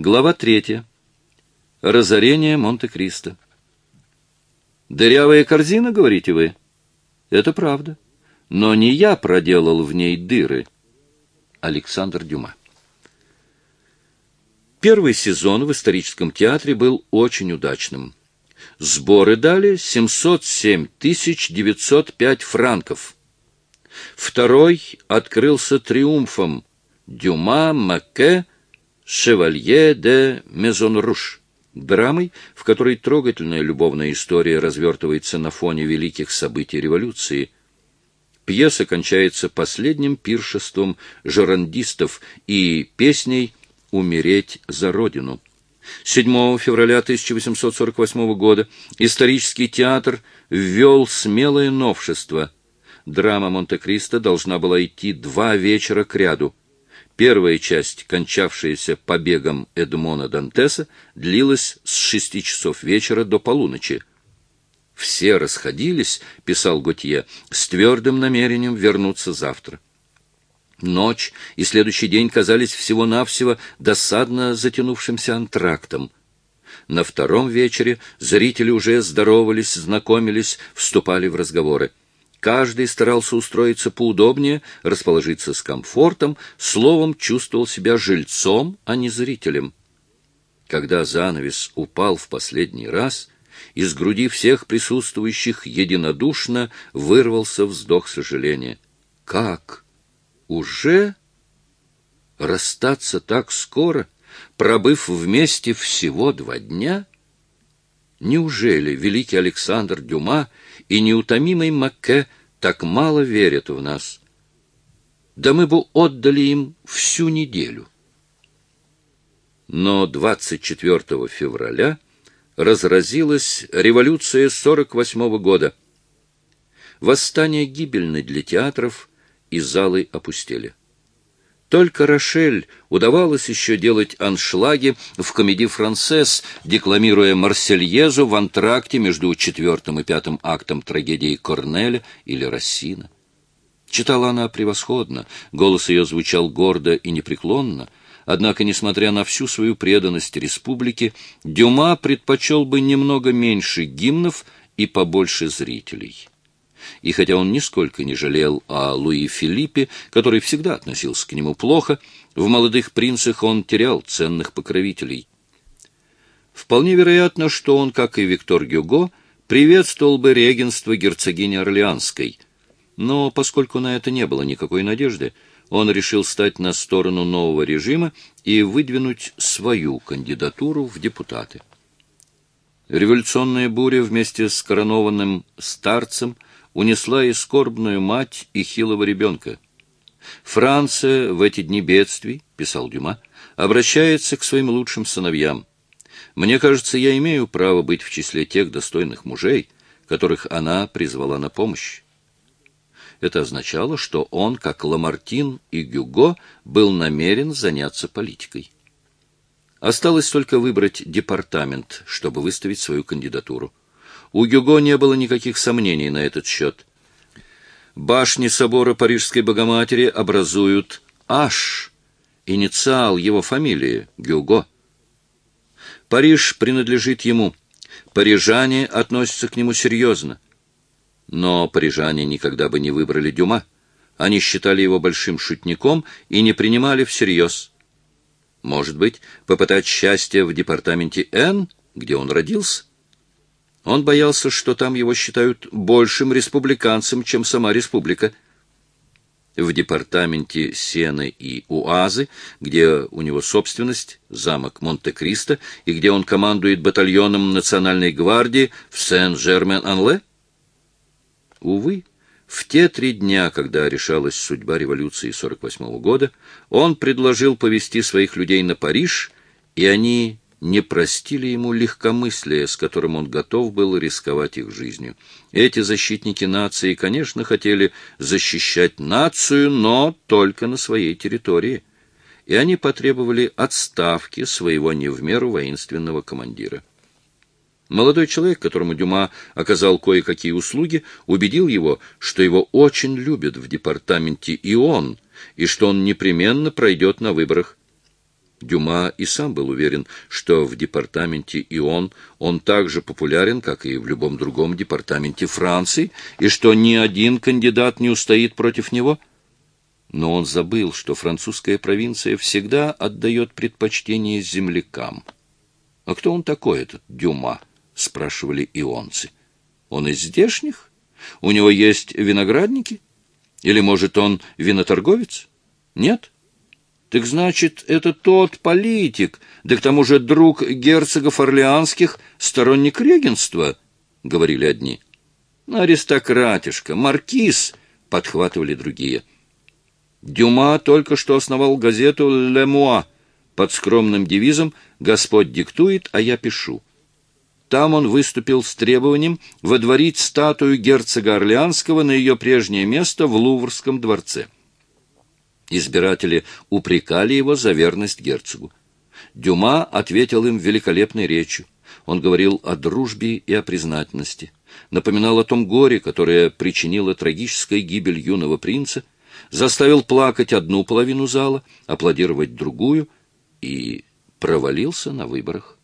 Глава третья. Разорение Монте-Кристо. «Дырявая корзина, говорите вы?» «Это правда. Но не я проделал в ней дыры». Александр Дюма. Первый сезон в историческом театре был очень удачным. Сборы дали 707 905 франков. Второй открылся триумфом Дюма, Маке, Шевалье де Мезонруш, драмой, в которой трогательная любовная история развертывается на фоне великих событий революции. Пьеса кончается последним пиршеством жерандистов и песней «Умереть за Родину». 7 февраля 1848 года исторический театр ввел смелое новшество. Драма Монте-Кристо должна была идти два вечера кряду. Первая часть, кончавшаяся побегом Эдмона Дантеса, длилась с шести часов вечера до полуночи. «Все расходились», — писал Готье, — «с твердым намерением вернуться завтра». Ночь и следующий день казались всего-навсего досадно затянувшимся антрактом. На втором вечере зрители уже здоровались, знакомились, вступали в разговоры. Каждый старался устроиться поудобнее, расположиться с комфортом, словом, чувствовал себя жильцом, а не зрителем. Когда занавес упал в последний раз, из груди всех присутствующих единодушно вырвался вздох сожаления. Как? Уже расстаться так скоро, пробыв вместе всего два дня? Неужели великий Александр Дюма и неутомимый Макке так мало верят в нас? Да мы бы отдали им всю неделю. Но 24 февраля разразилась революция 48 -го года. Восстание гибельно для театров, и залы опустели. Только Рошель удавалось еще делать аншлаги в комедии «Францесс», декламируя Марсельезу в антракте между четвертым и пятым актом трагедии Корнеля или Рассина. Читала она превосходно, голос ее звучал гордо и непреклонно, однако, несмотря на всю свою преданность республике, Дюма предпочел бы немного меньше гимнов и побольше зрителей и хотя он нисколько не жалел о Луи Филиппе, который всегда относился к нему плохо, в «Молодых принцах» он терял ценных покровителей. Вполне вероятно, что он, как и Виктор Гюго, приветствовал бы регенство герцогини Орлеанской, но поскольку на это не было никакой надежды, он решил стать на сторону нового режима и выдвинуть свою кандидатуру в депутаты. Революционная буря вместе с коронованным старцем – унесла и скорбную мать, и хилого ребенка. Франция в эти дни бедствий, писал Дюма, обращается к своим лучшим сыновьям. Мне кажется, я имею право быть в числе тех достойных мужей, которых она призвала на помощь. Это означало, что он, как Ламартин и Гюго, был намерен заняться политикой. Осталось только выбрать департамент, чтобы выставить свою кандидатуру. У Гюго не было никаких сомнений на этот счет. Башни собора Парижской Богоматери образуют H, инициал его фамилии Гюго. Париж принадлежит ему. Парижане относятся к нему серьезно. Но парижане никогда бы не выбрали Дюма. Они считали его большим шутником и не принимали всерьез. Может быть, попытать счастье в департаменте Н, где он родился? Он боялся, что там его считают большим республиканцем, чем сама республика. В департаменте Сены и Уазы, где у него собственность, замок Монте-Кристо, и где он командует батальоном Национальной гвардии в Сен-Жермен-Анле? Увы, в те три дня, когда решалась судьба революции 48 -го года, он предложил повести своих людей на Париж, и они не простили ему легкомыслия, с которым он готов был рисковать их жизнью. Эти защитники нации, конечно, хотели защищать нацию, но только на своей территории. И они потребовали отставки своего не в меру воинственного командира. Молодой человек, которому Дюма оказал кое-какие услуги, убедил его, что его очень любят в департаменте и он, и что он непременно пройдет на выборах. Дюма и сам был уверен, что в департаменте ИОН он так же популярен, как и в любом другом департаменте Франции, и что ни один кандидат не устоит против него. Но он забыл, что французская провинция всегда отдает предпочтение землякам. «А кто он такой, этот Дюма?» — спрашивали ионцы. «Он из здешних? У него есть виноградники? Или, может, он виноторговец? Нет?» Так значит, это тот политик, да к тому же друг герцогов Орлеанских, сторонник регенства, — говорили одни. Аристократишка, маркиз, — подхватывали другие. Дюма только что основал газету «Ле Муа» под скромным девизом «Господь диктует, а я пишу». Там он выступил с требованием водворить статую герцога Орлеанского на ее прежнее место в Луврском дворце. Избиратели упрекали его за верность герцогу. Дюма ответил им великолепной речью. Он говорил о дружбе и о признательности, напоминал о том горе, которое причинило трагическая гибель юного принца, заставил плакать одну половину зала, аплодировать другую и провалился на выборах.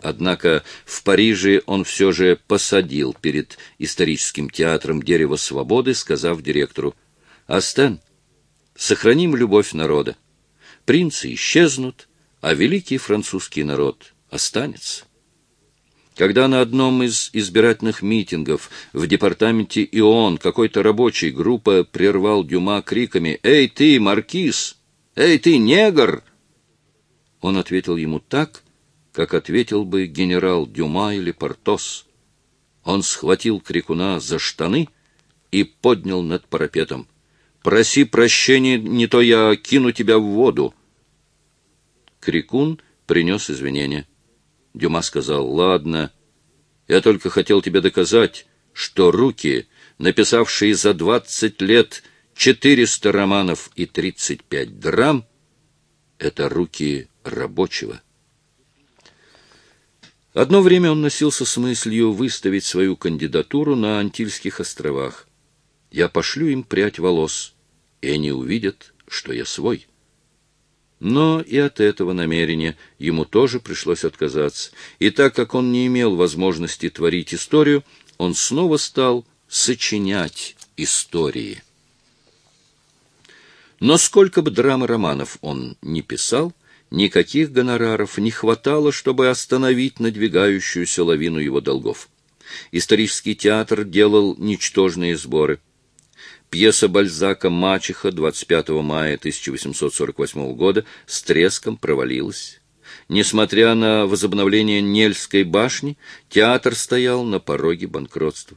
Однако в Париже он все же посадил перед историческим театром «Дерево свободы», сказав директору, «Астен, Сохраним любовь народа. Принцы исчезнут, а великий французский народ останется. Когда на одном из избирательных митингов в департаменте ИОН какой-то рабочий группа прервал Дюма криками «Эй ты, маркиз! Эй ты, негр!» Он ответил ему так, как ответил бы генерал Дюма или Портос. Он схватил крикуна за штаны и поднял над парапетом. Проси прощения, не то я кину тебя в воду. Крикун принес извинения. Дюма сказал, ладно, я только хотел тебе доказать, что руки, написавшие за двадцать лет четыреста романов и тридцать пять драм, это руки рабочего. Одно время он носился с мыслью выставить свою кандидатуру на Антильских островах. Я пошлю им прядь волос, и они увидят, что я свой. Но и от этого намерения ему тоже пришлось отказаться, и так как он не имел возможности творить историю, он снова стал сочинять истории. Но сколько бы драм и романов он не писал, никаких гонораров не хватало, чтобы остановить надвигающуюся лавину его долгов. Исторический театр делал ничтожные сборы – Пьеса Бальзака «Мачеха» 25 мая 1848 года с треском провалилась. Несмотря на возобновление Нельской башни, театр стоял на пороге банкротства.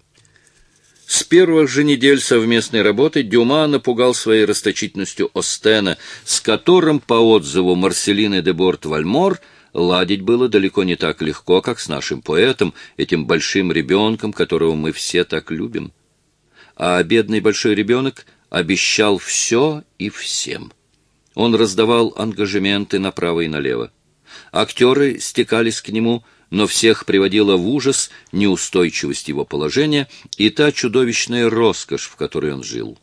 С первых же недель совместной работы Дюма напугал своей расточительностью Остена, с которым, по отзыву Марселины де Борт-Вальмор, ладить было далеко не так легко, как с нашим поэтом, этим большим ребенком, которого мы все так любим а бедный большой ребенок обещал все и всем. Он раздавал ангажементы направо и налево. Актеры стекались к нему, но всех приводила в ужас неустойчивость его положения и та чудовищная роскошь, в которой он жил.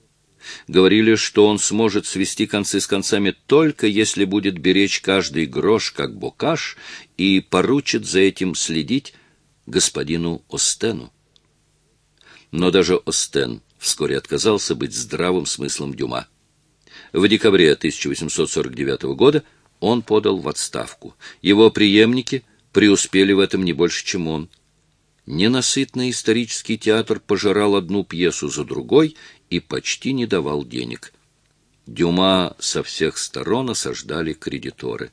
Говорили, что он сможет свести концы с концами только если будет беречь каждый грош как бокаш и поручит за этим следить господину Остену. Но даже Остен вскоре отказался быть здравым смыслом Дюма. В декабре 1849 года он подал в отставку. Его преемники преуспели в этом не больше, чем он. Ненасытный исторический театр пожирал одну пьесу за другой и почти не давал денег. Дюма со всех сторон осаждали кредиторы.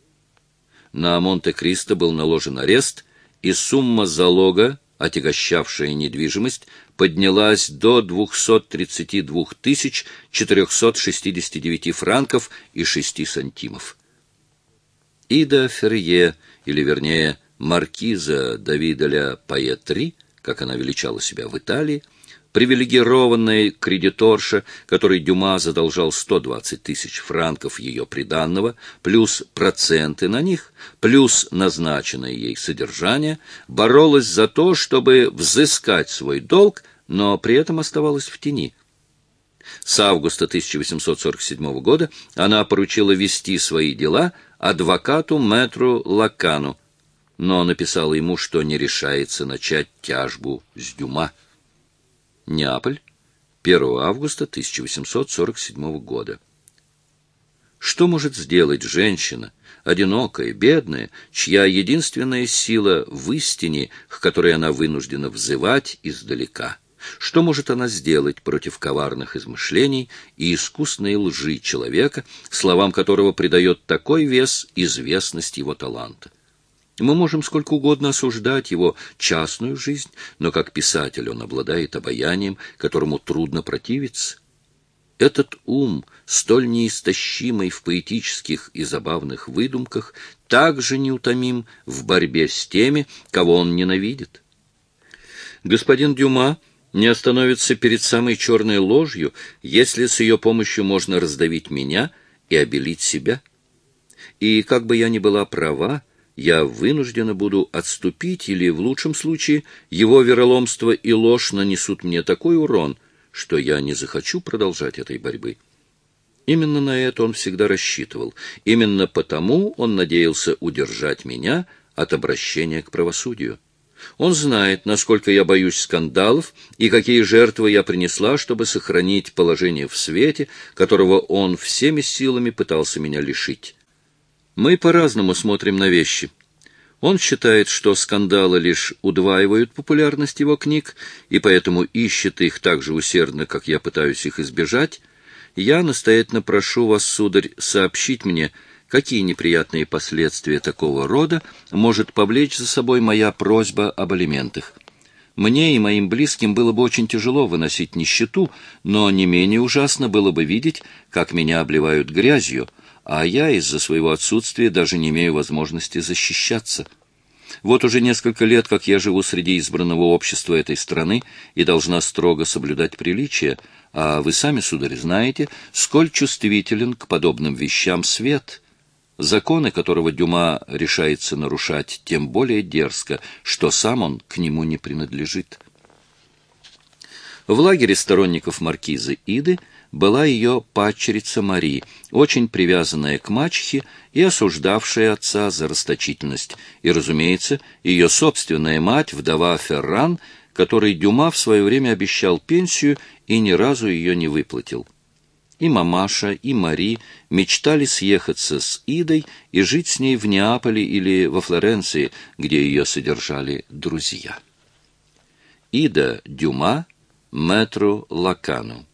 На Монте-Кристо был наложен арест, и сумма залога отягощавшая недвижимость, поднялась до 232 469 франков и 6 сантимов. Ида Ферье, или вернее маркиза Давида ля Паетри, как она величала себя в Италии, привилегированная кредиторша, которой Дюма задолжал 120 тысяч франков ее приданного, плюс проценты на них, плюс назначенное ей содержание, боролась за то, чтобы взыскать свой долг, но при этом оставалась в тени. С августа 1847 года она поручила вести свои дела адвокату мэтру Лакану, но написала ему, что не решается начать тяжбу с Дюма. Неаполь, 1 августа 1847 года. Что может сделать женщина, одинокая, бедная, чья единственная сила в истине, к которой она вынуждена взывать издалека? Что может она сделать против коварных измышлений и искусной лжи человека, словам которого придает такой вес известность его таланта? Мы можем сколько угодно осуждать его частную жизнь, но как писатель он обладает обаянием, которому трудно противиться. Этот ум, столь неистощимый в поэтических и забавных выдумках, также неутомим в борьбе с теми, кого он ненавидит. Господин Дюма не остановится перед самой черной ложью, если с ее помощью можно раздавить меня и обелить себя. И как бы я ни была права, я вынуждена буду отступить, или, в лучшем случае, его вероломство и ложь нанесут мне такой урон, что я не захочу продолжать этой борьбы. Именно на это он всегда рассчитывал. Именно потому он надеялся удержать меня от обращения к правосудию. Он знает, насколько я боюсь скандалов и какие жертвы я принесла, чтобы сохранить положение в свете, которого он всеми силами пытался меня лишить. Мы по-разному смотрим на вещи. Он считает, что скандалы лишь удваивают популярность его книг, и поэтому ищет их так же усердно, как я пытаюсь их избежать. Я настоятельно прошу вас, сударь, сообщить мне, какие неприятные последствия такого рода может повлечь за собой моя просьба об алиментах. Мне и моим близким было бы очень тяжело выносить нищету, но не менее ужасно было бы видеть, как меня обливают грязью, а я из-за своего отсутствия даже не имею возможности защищаться. Вот уже несколько лет, как я живу среди избранного общества этой страны и должна строго соблюдать приличия, а вы сами, сударь, знаете, сколь чувствителен к подобным вещам свет, законы которого Дюма решается нарушать тем более дерзко, что сам он к нему не принадлежит. В лагере сторонников маркизы Иды – была ее падчерица Мари, очень привязанная к мачехе и осуждавшая отца за расточительность, и, разумеется, ее собственная мать, вдова Ферран, которой Дюма в свое время обещал пенсию и ни разу ее не выплатил. И мамаша, и Мари мечтали съехаться с Идой и жить с ней в Неаполе или во Флоренции, где ее содержали друзья. Ида Дюма, мэтру Лакану.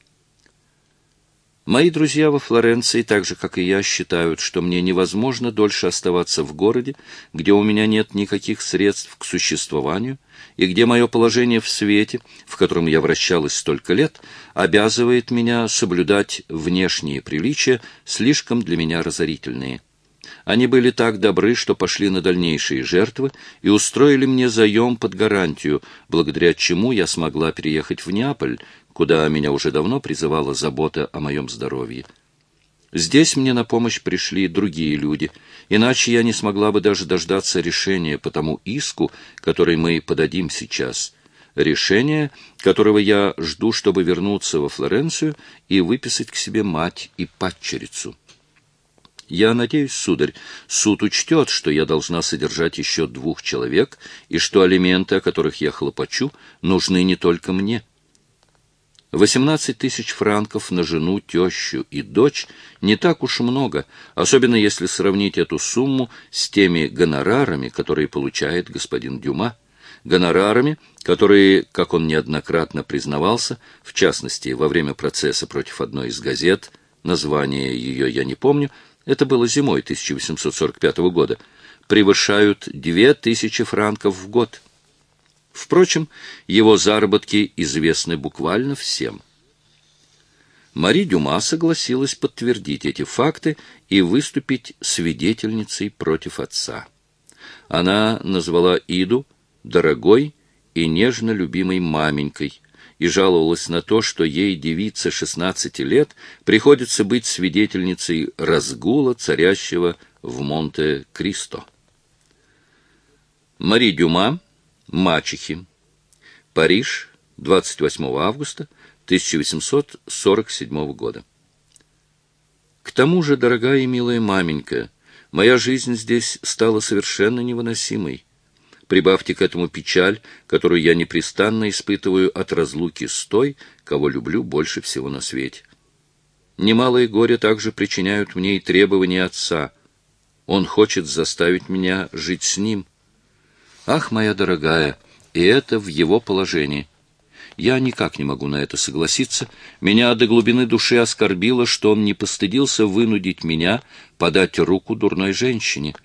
Мои друзья во Флоренции, так же, как и я, считают, что мне невозможно дольше оставаться в городе, где у меня нет никаких средств к существованию, и где мое положение в свете, в котором я вращалась столько лет, обязывает меня соблюдать внешние приличия, слишком для меня разорительные. Они были так добры, что пошли на дальнейшие жертвы и устроили мне заем под гарантию, благодаря чему я смогла переехать в Неаполь, куда меня уже давно призывала забота о моем здоровье. Здесь мне на помощь пришли другие люди, иначе я не смогла бы даже дождаться решения по тому иску, который мы подадим сейчас. Решение, которого я жду, чтобы вернуться во Флоренцию и выписать к себе мать и падчерицу. Я надеюсь, сударь, суд учтет, что я должна содержать еще двух человек, и что алименты, о которых я хлопочу, нужны не только мне. Восемнадцать тысяч франков на жену, тещу и дочь не так уж много, особенно если сравнить эту сумму с теми гонорарами, которые получает господин Дюма. Гонорарами, которые, как он неоднократно признавался, в частности, во время процесса против одной из газет, название ее я не помню, это было зимой 1845 года, превышают две тысячи франков в год – Впрочем, его заработки известны буквально всем. Мари Дюма согласилась подтвердить эти факты и выступить свидетельницей против отца. Она назвала Иду дорогой и нежно любимой маменькой и жаловалась на то, что ей, девице 16 лет, приходится быть свидетельницей разгула, царящего в Монте-Кристо. Мари Дюма Мачехи. Париж, 28 августа 1847 года. К тому же, дорогая и милая маменька, Моя жизнь здесь стала совершенно невыносимой. Прибавьте к этому печаль, которую я непрестанно испытываю от разлуки с той, кого люблю больше всего на свете. Немалое горе также причиняют мне и требования отца. Он хочет заставить меня жить с ним. Ах, моя дорогая, и это в его положении. Я никак не могу на это согласиться. Меня до глубины души оскорбило, что он не постыдился вынудить меня подать руку дурной женщине.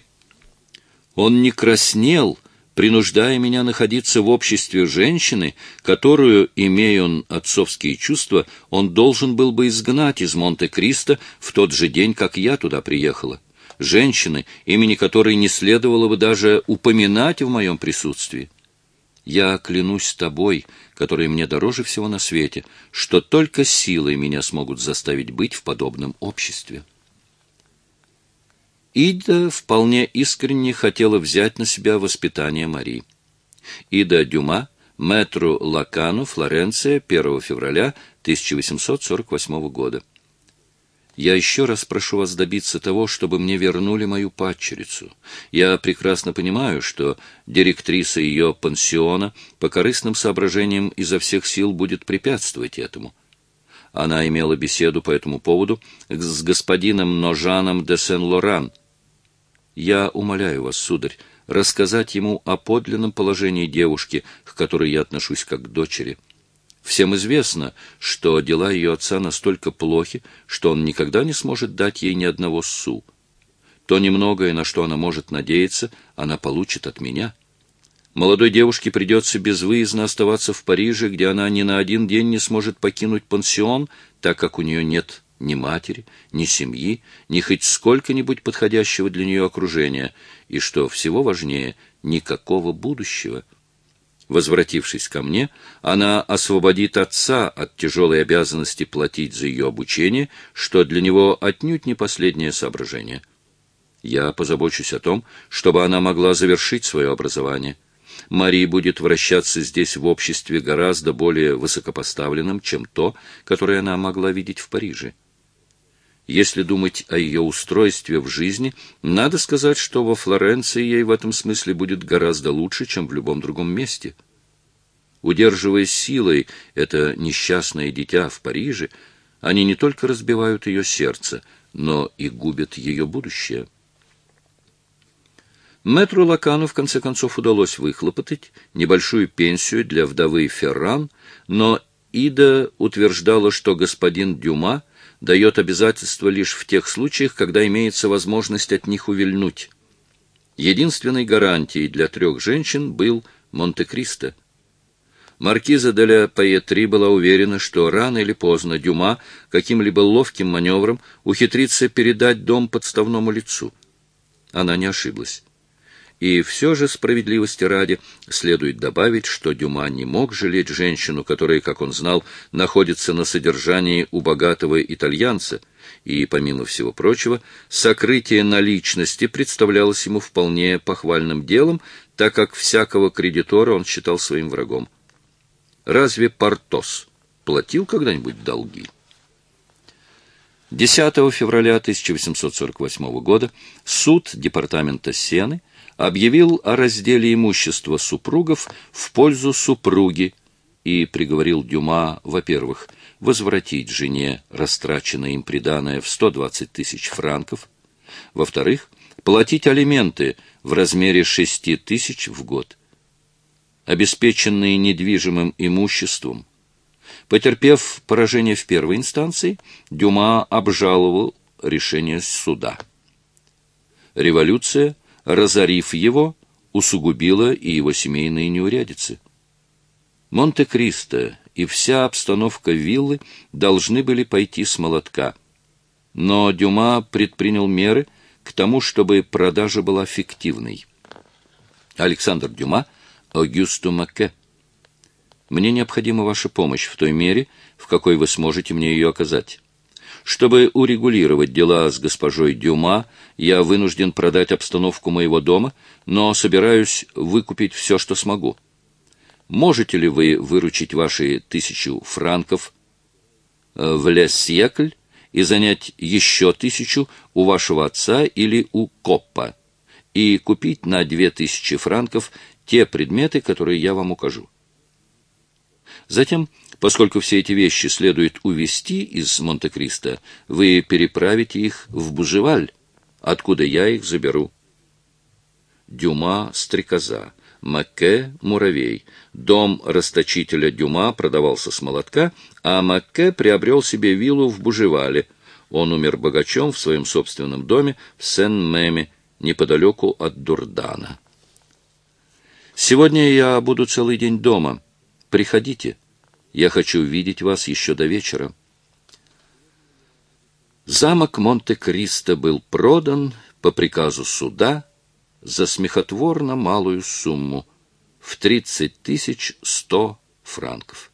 Он не краснел, принуждая меня находиться в обществе женщины, которую, имея он отцовские чувства, он должен был бы изгнать из Монте-Кристо в тот же день, как я туда приехала. Женщины, имени которой не следовало бы даже упоминать в моем присутствии. Я клянусь тобой, который мне дороже всего на свете, что только силой меня смогут заставить быть в подобном обществе. Ида вполне искренне хотела взять на себя воспитание Марии. Ида Дюма, мэтру Лакану, Флоренция, 1 февраля 1848 года. Я еще раз прошу вас добиться того, чтобы мне вернули мою падчерицу. Я прекрасно понимаю, что директриса ее пансиона по корыстным соображениям изо всех сил будет препятствовать этому. Она имела беседу по этому поводу с господином Ножаном де Сен-Лоран. Я умоляю вас, сударь, рассказать ему о подлинном положении девушки, к которой я отношусь как к дочери. Всем известно, что дела ее отца настолько плохи, что он никогда не сможет дать ей ни одного су. То немногое, на что она может надеяться, она получит от меня. Молодой девушке придется безвыездно оставаться в Париже, где она ни на один день не сможет покинуть пансион, так как у нее нет ни матери, ни семьи, ни хоть сколько-нибудь подходящего для нее окружения, и, что всего важнее, никакого будущего — Возвратившись ко мне, она освободит отца от тяжелой обязанности платить за ее обучение, что для него отнюдь не последнее соображение. Я позабочусь о том, чтобы она могла завершить свое образование. Мария будет вращаться здесь в обществе гораздо более высокопоставленном, чем то, которое она могла видеть в Париже. Если думать о ее устройстве в жизни, надо сказать, что во Флоренции ей в этом смысле будет гораздо лучше, чем в любом другом месте. Удерживая силой это несчастное дитя в Париже, они не только разбивают ее сердце, но и губят ее будущее. Мэтру Лакану в конце концов удалось выхлопотать небольшую пенсию для вдовы Ферран, но Ида утверждала, что господин Дюма — дает обязательства лишь в тех случаях, когда имеется возможность от них увильнуть. Единственной гарантией для трех женщин был Монте-Кристо. Маркиза де ля Паетри была уверена, что рано или поздно Дюма каким-либо ловким маневром ухитрится передать дом подставному лицу. Она не ошиблась. И все же справедливости ради следует добавить, что Дюма не мог жалеть женщину, которая, как он знал, находится на содержании у богатого итальянца, и, помимо всего прочего, сокрытие наличности представлялось ему вполне похвальным делом, так как всякого кредитора он считал своим врагом. Разве Портос платил когда-нибудь долги? 10 февраля 1848 года суд департамента Сены объявил о разделе имущества супругов в пользу супруги и приговорил Дюма, во-первых, возвратить жене растраченное им приданое в 120 тысяч франков, во-вторых, платить алименты в размере 6 тысяч в год, обеспеченные недвижимым имуществом. Потерпев поражение в первой инстанции, Дюма обжаловал решение суда. Революция – разорив его, усугубила и его семейные неурядицы. Монте-Кристо и вся обстановка виллы должны были пойти с молотка. Но Дюма предпринял меры к тому, чтобы продажа была фиктивной. Александр Дюма, Огюсту Макке. Мне необходима ваша помощь в той мере, в какой вы сможете мне ее оказать. Чтобы урегулировать дела с госпожой Дюма, я вынужден продать обстановку моего дома, но собираюсь выкупить все, что смогу. Можете ли вы выручить ваши тысячу франков э, в Лес-Сьекль и занять еще тысячу у вашего отца или у Коппа и купить на две тысячи франков те предметы, которые я вам укажу. Затем, поскольку все эти вещи следует увезти из Монте-Кристо, вы переправите их в Бужеваль, откуда я их заберу. Дюма — стрекоза, Макке — муравей. Дом расточителя Дюма продавался с молотка, а Макке приобрел себе виллу в Бужевале. Он умер богачом в своем собственном доме в Сен-Меме, неподалеку от Дурдана. «Сегодня я буду целый день дома. Приходите. Я хочу видеть вас еще до вечера». Замок Монте-Кристо был продан по приказу суда за смехотворно малую сумму в 30 тысяч 100 франков.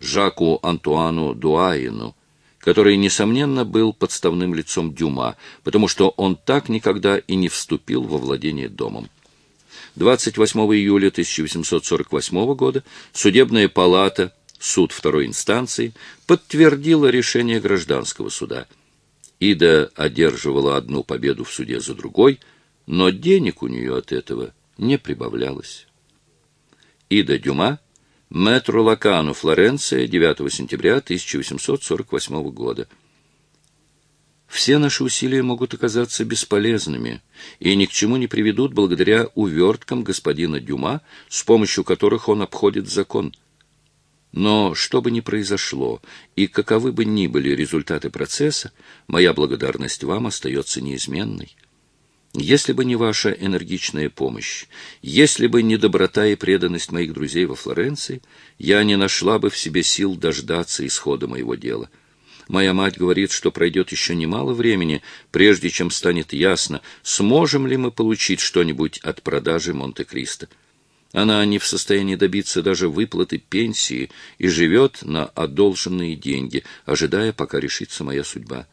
Жаку Антуану Дуаину, который, несомненно, был подставным лицом Дюма, потому что он так никогда и не вступил во владение домом. 28 июля 1848 года судебная палата, суд второй инстанции, подтвердила решение гражданского суда – Ида одерживала одну победу в суде за другой, но денег у нее от этого не прибавлялось. Ида Дюма, мэтру Лакану, Флоренция, 9 сентября 1848 года. Все наши усилия могут оказаться бесполезными и ни к чему не приведут благодаря уверткам господина Дюма, с помощью которых он обходит закон – но что бы ни произошло, и каковы бы ни были результаты процесса, моя благодарность вам остается неизменной. Если бы не ваша энергичная помощь, если бы не доброта и преданность моих друзей во Флоренции, я не нашла бы в себе сил дождаться исхода моего дела. Моя мать говорит, что пройдет еще немало времени, прежде чем станет ясно, сможем ли мы получить что-нибудь от продажи Монте-Кристо. Она не в состоянии добиться даже выплаты пенсии и живет на одолженные деньги, ожидая, пока решится моя судьба.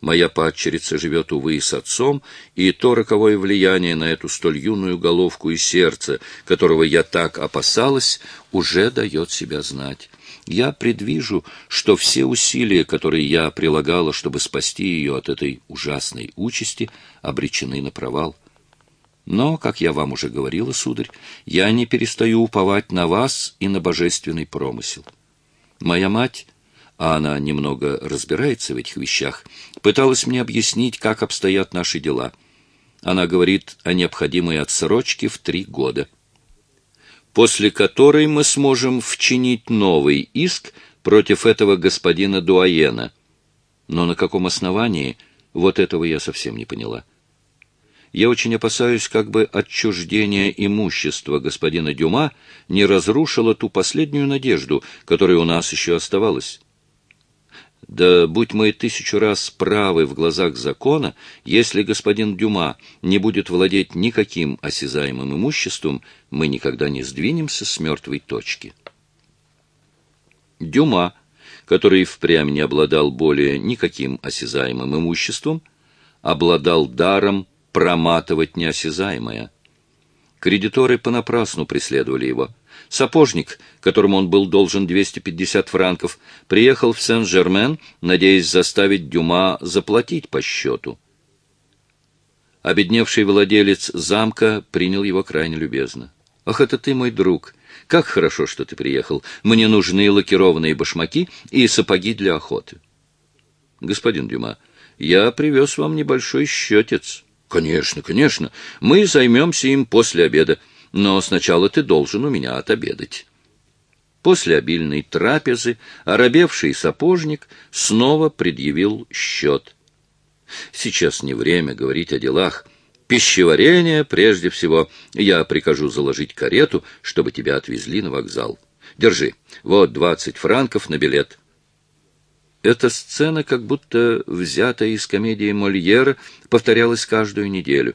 Моя падчерица живет, увы, с отцом, и то роковое влияние на эту столь юную головку и сердце, которого я так опасалась, уже дает себя знать. Я предвижу, что все усилия, которые я прилагала, чтобы спасти ее от этой ужасной участи, обречены на провал. Но, как я вам уже говорила, сударь, я не перестаю уповать на вас и на божественный промысел. Моя мать, а она немного разбирается в этих вещах, пыталась мне объяснить, как обстоят наши дела. Она говорит о необходимой отсрочке в три года, после которой мы сможем вчинить новый иск против этого господина Дуаена. Но на каком основании, вот этого я совсем не поняла. Я очень опасаюсь, как бы отчуждение имущества господина Дюма не разрушило ту последнюю надежду, которая у нас еще оставалась. Да будь мы тысячу раз правы в глазах закона, если господин Дюма не будет владеть никаким осязаемым имуществом, мы никогда не сдвинемся с мертвой точки. Дюма, который впрямь не обладал более никаким осязаемым имуществом, обладал даром проматывать неосязаемое. Кредиторы понапрасну преследовали его. Сапожник, которому он был должен 250 франков, приехал в Сен-Жермен, надеясь заставить Дюма заплатить по счету. Обедневший владелец замка принял его крайне любезно. «Ах, это ты, мой друг! Как хорошо, что ты приехал! Мне нужны лакированные башмаки и сапоги для охоты». «Господин Дюма, я привез вам небольшой счетец». Конечно, конечно. Мы займемся им после обеда, но сначала ты должен у меня отобедать. После обильной трапезы оробевший сапожник снова предъявил счет. Сейчас не время говорить о делах. Пищеварение прежде всего. Я прикажу заложить карету, чтобы тебя отвезли на вокзал. Держи, вот двадцать франков на билет. Эта сцена, как будто взятая из комедии Мольера, повторялась каждую неделю.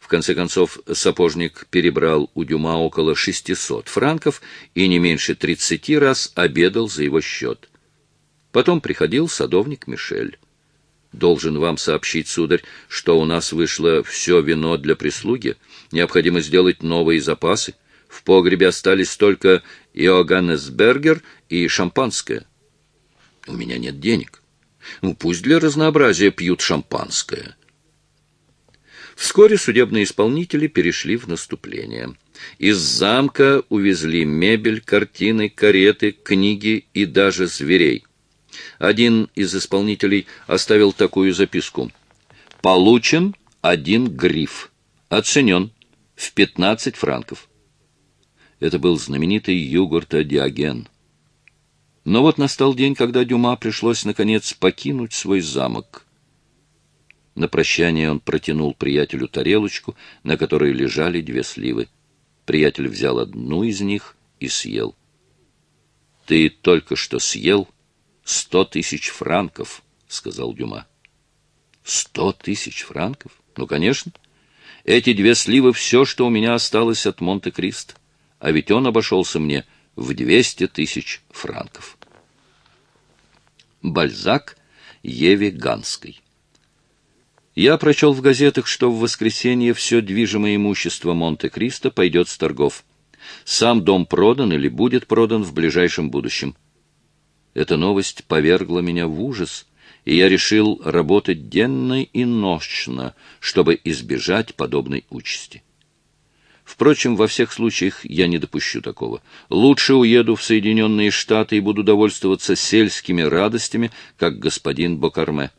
В конце концов, сапожник перебрал у Дюма около 600 франков и не меньше 30 раз обедал за его счет. Потом приходил садовник Мишель. «Должен вам сообщить, сударь, что у нас вышло все вино для прислуги. Необходимо сделать новые запасы. В погребе остались только Иоганнесбергер и шампанское». У меня нет денег. Ну, пусть для разнообразия пьют шампанское. Вскоре судебные исполнители перешли в наступление. Из замка увезли мебель, картины, кареты, книги и даже зверей. Один из исполнителей оставил такую записку. «Получен один гриф. Оценен в 15 франков». Это был знаменитый Югурта Диоген. Но вот настал день, когда Дюма пришлось, наконец, покинуть свой замок. На прощание он протянул приятелю тарелочку, на которой лежали две сливы. Приятель взял одну из них и съел. — Ты только что съел сто тысяч франков, — сказал Дюма. — Сто тысяч франков? Ну, конечно. Эти две сливы — все, что у меня осталось от Монте-Кристо. А ведь он обошелся мне в двести тысяч франков. Бальзак Еве Ганской я прочел в газетах, что в воскресенье все движимое имущество Монте-Кристо пойдет с торгов. Сам дом продан или будет продан в ближайшем будущем. Эта новость повергла меня в ужас, и я решил работать денно и нощно, чтобы избежать подобной участи. Впрочем, во всех случаях я не допущу такого. Лучше уеду в Соединенные Штаты и буду довольствоваться сельскими радостями, как господин Бокарме.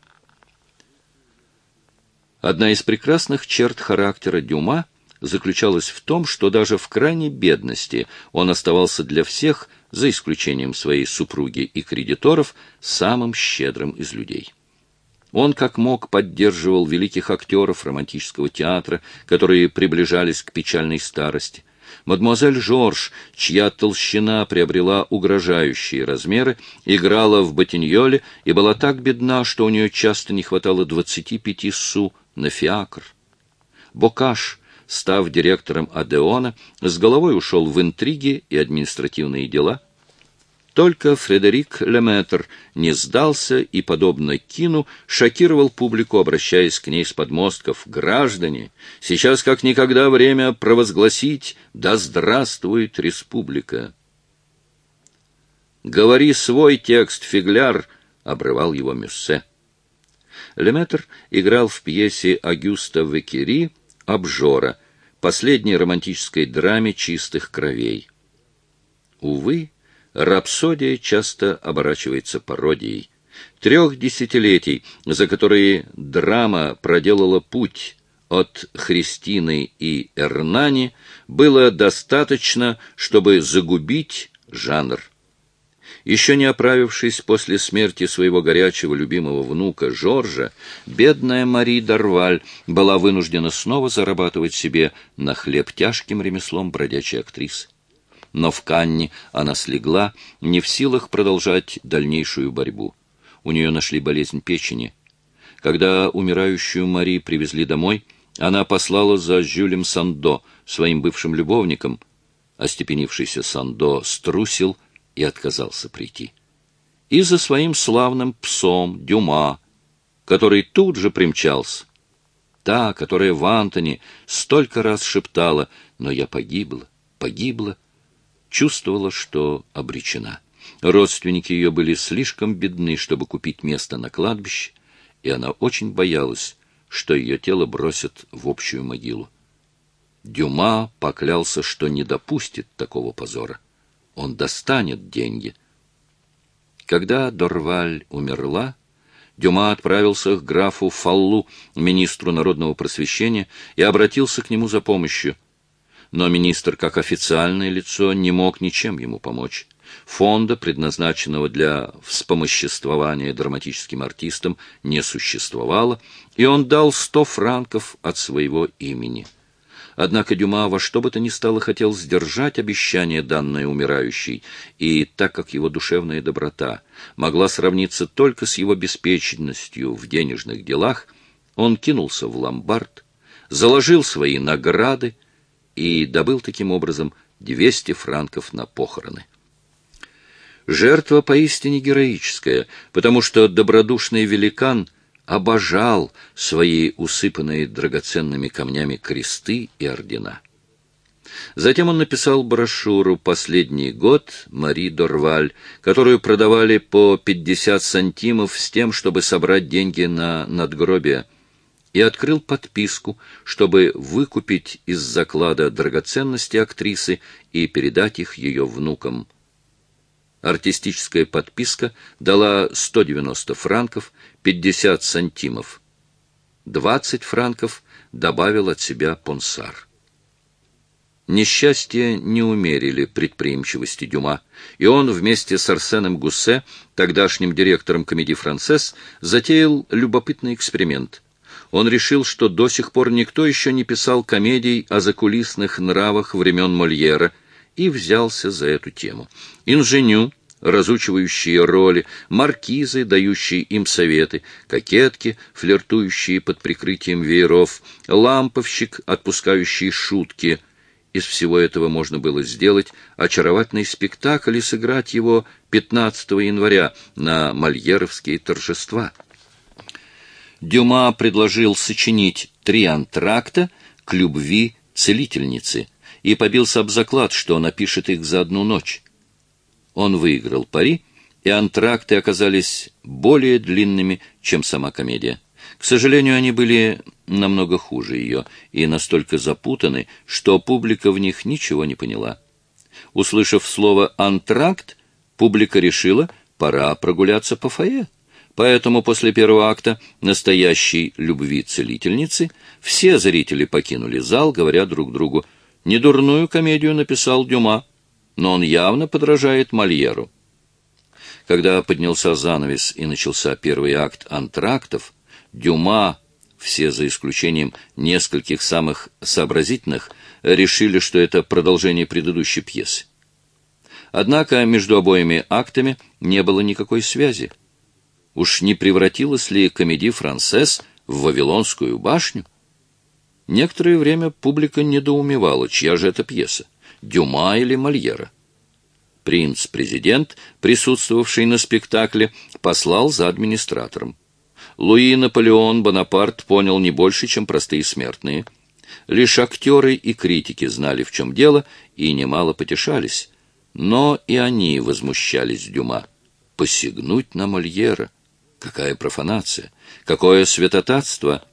Одна из прекрасных черт характера Дюма заключалась в том, что даже в крайней бедности он оставался для всех, за исключением своей супруги и кредиторов, самым щедрым из людей. Он как мог поддерживал великих актеров романтического театра, которые приближались к печальной старости. Мадемуазель Жорж, чья толщина приобрела угрожающие размеры, играла в ботиньоле и была так бедна, что у нее часто не хватало двадцати пяти су на фиакр. Бокаш, став директором Адеона, с головой ушел в интриги и административные дела. Только Фредерик Леметр не сдался и, подобно Кину, шокировал публику, обращаясь к ней с подмостков. «Граждане, сейчас как никогда время провозгласить «Да здравствует республика!» «Говори свой текст, фигляр!» — обрывал его Мюссе. Леметр играл в пьесе Агюста Векери «Обжора», последней романтической драме чистых кровей. Увы, рапсодия часто оборачивается пародией. Трех десятилетий, за которые драма проделала путь от Христины и Эрнани, было достаточно, чтобы загубить жанр. Еще не оправившись после смерти своего горячего любимого внука Жоржа, бедная Мари Дарваль была вынуждена снова зарабатывать себе на хлеб тяжким ремеслом бродячей актрисы. Но в Канне она слегла, не в силах продолжать дальнейшую борьбу. У нее нашли болезнь печени. Когда умирающую Мари привезли домой, она послала за Жюлем Сандо, своим бывшим любовником. Остепенившийся Сандо струсил и отказался прийти. И за своим славным псом Дюма, который тут же примчался. Та, которая в Антоне столько раз шептала «Но я погибла, погибла», чувствовала, что обречена. Родственники ее были слишком бедны, чтобы купить место на кладбище, и она очень боялась, что ее тело бросят в общую могилу. Дюма поклялся, что не допустит такого позора он достанет деньги. Когда Дорваль умерла, Дюма отправился к графу Фаллу, министру народного просвещения, и обратился к нему за помощью. Но министр, как официальное лицо, не мог ничем ему помочь. Фонда, предназначенного для вспомоществования драматическим артистам, не существовало, и он дал сто франков от своего имени. Однако Дюма во что бы то ни стало хотел сдержать обещание, данное умирающей, и так как его душевная доброта могла сравниться только с его беспечностью в денежных делах, он кинулся в ломбард, заложил свои награды и добыл таким образом 200 франков на похороны. Жертва поистине героическая, потому что добродушный великан — обожал свои усыпанные драгоценными камнями кресты и ордена. Затем он написал брошюру «Последний год» Мари Дорваль, которую продавали по 50 сантимов с тем, чтобы собрать деньги на надгробие, и открыл подписку, чтобы выкупить из заклада драгоценности актрисы и передать их ее внукам. Артистическая подписка дала 190 франков, 50 сантимов. 20 франков добавил от себя Понсар. Несчастье не умерили предприимчивости Дюма, и он вместе с Арсеном Гуссе, тогдашним директором комедии «Францесс», затеял любопытный эксперимент. Он решил, что до сих пор никто еще не писал комедий о закулисных нравах времен Мольера, и взялся за эту тему. Инженю, разучивающие роли, маркизы, дающие им советы, кокетки, флиртующие под прикрытием вееров, ламповщик, отпускающий шутки — из всего этого можно было сделать очаровательный спектакль и сыграть его 15 января на мольеровские торжества. Дюма предложил сочинить три антракта к любви целительницы и побился об заклад, что напишет их за одну ночь. Он выиграл пари, и антракты оказались более длинными, чем сама комедия. К сожалению, они были намного хуже ее и настолько запутаны, что публика в них ничего не поняла. Услышав слово «антракт», публика решила, пора прогуляться по фойе. Поэтому после первого акта настоящей любви целительницы все зрители покинули зал, говоря друг другу, «Недурную комедию написал Дюма, но он явно подражает Мольеру». Когда поднялся занавес и начался первый акт антрактов, Дюма, все за исключением нескольких самых сообразительных, решили, что это продолжение предыдущей пьесы. Однако между обоими актами не было никакой связи. Уж не превратилась ли комедия «Францесс» в Вавилонскую башню? Некоторое время публика недоумевала, чья же это пьеса — Дюма или Мольера. Принц-президент, присутствовавший на спектакле, послал за администратором. Луи Наполеон Бонапарт понял не больше, чем простые смертные. Лишь актеры и критики знали, в чем дело, и немало потешались. Но и они возмущались Дюма. Посягнуть на Мольера? Какая профанация! Какое святотатство!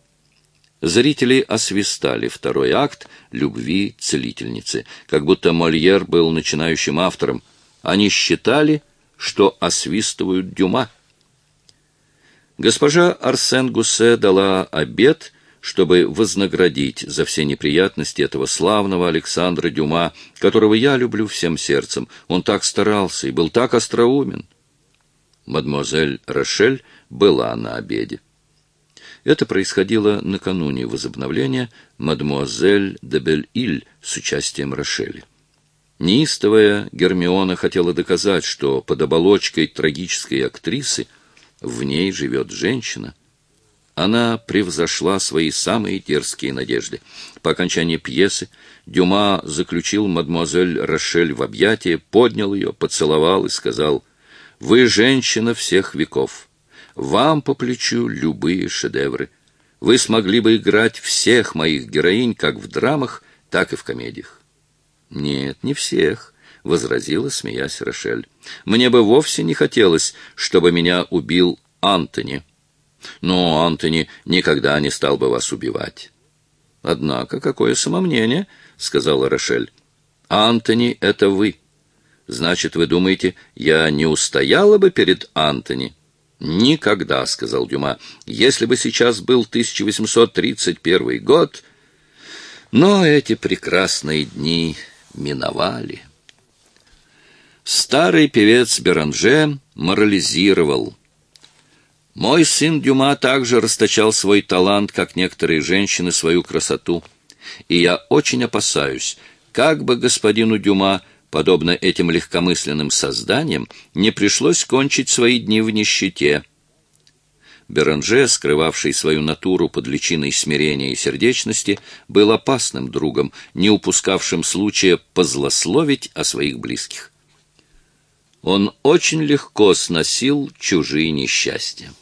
Зрители освистали второй акт любви целительницы, как будто Мольер был начинающим автором. Они считали, что освистывают Дюма. Госпожа Арсен Гуссе дала обед, чтобы вознаградить за все неприятности этого славного Александра Дюма, которого я люблю всем сердцем. Он так старался и был так остроумен. Мадемуазель Рошель была на обеде. Это происходило накануне возобновления «Мадемуазель де Бель-Иль» с участием Рошели. Неистовая Гермиона хотела доказать, что под оболочкой трагической актрисы – в ней живет женщина. Она превзошла свои самые дерзкие надежды. По окончании пьесы Дюма заключил мадемуазель Рошель в объятия, поднял ее, поцеловал и сказал, «Вы женщина всех веков. Вам по плечу любые шедевры. Вы смогли бы играть всех моих героинь как в драмах, так и в комедиях». «Нет, не всех. — возразила, смеясь Рошель. «Мне бы вовсе не хотелось, чтобы меня убил Антони. Но Антони никогда не стал бы вас убивать». «Однако, какое самомнение», — сказала Рошель. «Антони — это вы. Значит, вы думаете, я не устояла бы перед Антони?» «Никогда», — сказал Дюма. «Если бы сейчас был 1831 год...» Но эти прекрасные дни миновали. Старый певец Беранже морализировал. «Мой сын Дюма также расточал свой талант, как некоторые женщины свою красоту. И я очень опасаюсь, как бы господину Дюма, подобно этим легкомысленным созданиям, не пришлось кончить свои дни в нищете». Беранже, скрывавший свою натуру под личиной смирения и сердечности, был опасным другом, не упускавшим случая позлословить о своих близких он очень легко сносил чужие несчастья.